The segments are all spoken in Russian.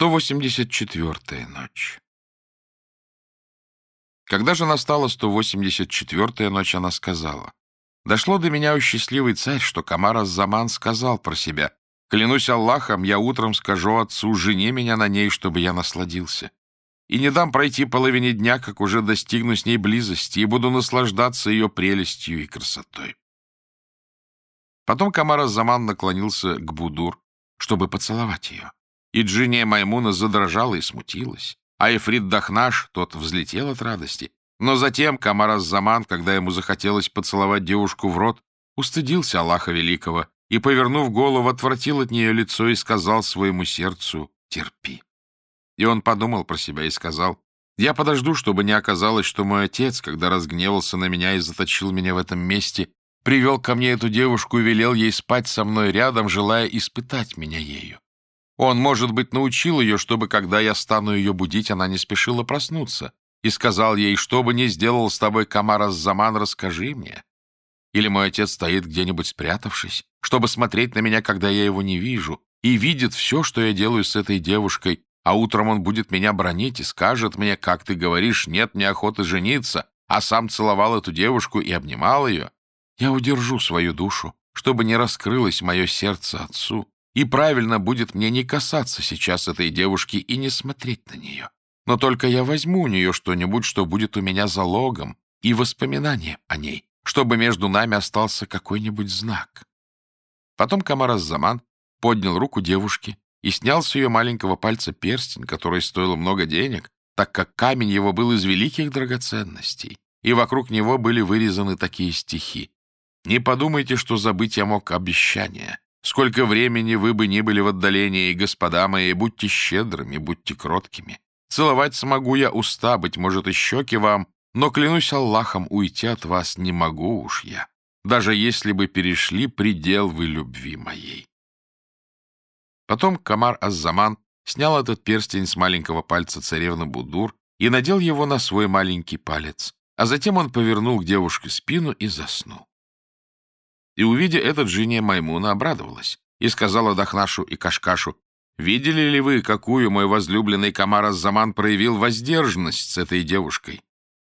184-я ночь. Когда же настала 184-я ночь, она сказала, «Дошло до меня, о счастливый царь, что Камар Аз-Заман сказал про себя, «Клянусь Аллахом, я утром скажу отцу, жене меня на ней, чтобы я насладился. И не дам пройти половине дня, как уже достигну с ней близости, и буду наслаждаться ее прелестью и красотой». Потом Камар Аз-Заман наклонился к Будур, чтобы поцеловать ее. И Джиния Маймуна задрожала и смутилась. А Эфрит Дахнаш, тот взлетел от радости. Но затем Камарас Заман, когда ему захотелось поцеловать девушку в рот, устыдился Аллаха Великого и, повернув голову, отвратил от нее лицо и сказал своему сердцу «Терпи». И он подумал про себя и сказал «Я подожду, чтобы не оказалось, что мой отец, когда разгневался на меня и заточил меня в этом месте, привел ко мне эту девушку и велел ей спать со мной рядом, желая испытать меня ею. Он, может быть, научил ее, чтобы, когда я стану ее будить, она не спешила проснуться, и сказал ей, что бы ни сделал с тобой Камар Заман, расскажи мне. Или мой отец стоит где-нибудь спрятавшись, чтобы смотреть на меня, когда я его не вижу, и видит все, что я делаю с этой девушкой, а утром он будет меня бронить и скажет мне, как ты говоришь, нет мне охоты жениться, а сам целовал эту девушку и обнимал ее. Я удержу свою душу, чтобы не раскрылось мое сердце отцу, и правильно будет мне не касаться сейчас этой девушки и не смотреть на нее. Но только я возьму у нее что-нибудь, что будет у меня залогом и воспоминанием о ней, чтобы между нами остался какой-нибудь знак. Потом Камар Заман поднял руку девушки и снял с ее маленького пальца перстень, который стоил много денег, так как камень его был из великих драгоценностей, и вокруг него были вырезаны такие стихи. «Не подумайте, что забыть я мог обещания. Сколько времени вы бы ни были в отдалении, господа мои, будьте щедрыми, будьте кроткими. Целовать смогу я уста, быть может, и щеки вам, но, клянусь Аллахом, уйти от вас не могу уж я, даже если бы перешли предел вы любви моей. Потом Камар Аззаман снял этот перстень с маленького пальца царевны Будур и надел его на свой маленький палец, а затем он повернул к девушке спину и заснул. И, увидя это, Джиния Маймуна обрадовалась и сказала Дахнашу и Кашкашу, «Видели ли вы, какую мой возлюбленный Камар Заман проявил воздержанность с этой девушкой?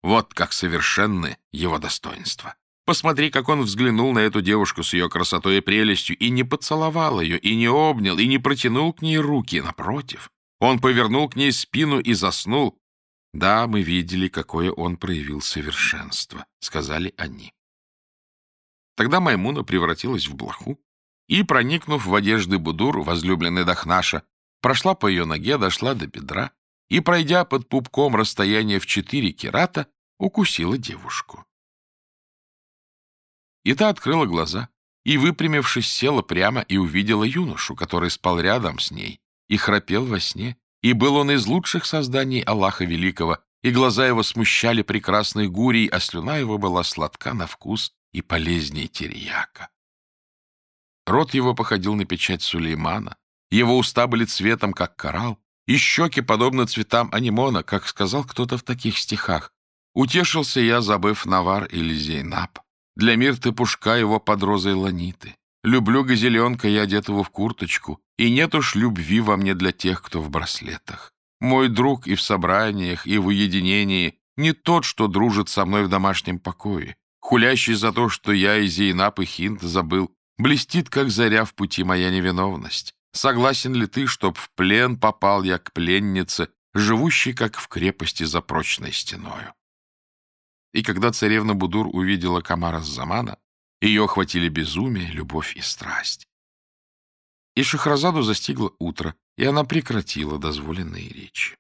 Вот как совершенны его достоинства. Посмотри, как он взглянул на эту девушку с ее красотой и прелестью и не поцеловал ее, и не обнял, и не протянул к ней руки. Напротив, он повернул к ней спину и заснул. Да, мы видели, какое он проявил совершенство, — сказали они. Тогда Маймуна превратилась в блоху и, проникнув в одежды Будур, возлюбленный Дахнаша, прошла по ее ноге, дошла до бедра и, пройдя под пупком расстояние в четыре керата, укусила девушку. И та открыла глаза и, выпрямившись, села прямо и увидела юношу, который спал рядом с ней и храпел во сне, и был он из лучших созданий Аллаха Великого, и глаза его смущали прекрасных гурий, а слюна его была сладка на вкус, и полезнее терияка. Рот его походил на печать Сулеймана, его уста были цветом, как коралл, и щеки, подобно цветам анимона, как сказал кто-то в таких стихах. Утешился я, забыв Навар или Зейнаб. Для мир ты пушка его под розой ланиты. Люблю газеленка я одетого в курточку, и нет уж любви во мне для тех, кто в браслетах. Мой друг и в собраниях, и в уединении не тот, что дружит со мной в домашнем покое хулящий за то, что я и Зейнап и Хинт забыл, блестит, как заря в пути моя невиновность. Согласен ли ты, чтоб в плен попал я к пленнице, живущей, как в крепости за прочной стеною? И когда царевна Будур увидела Камара Замана, ее охватили безумие, любовь и страсть. И Шахразаду застигло утро, и она прекратила дозволенные речи.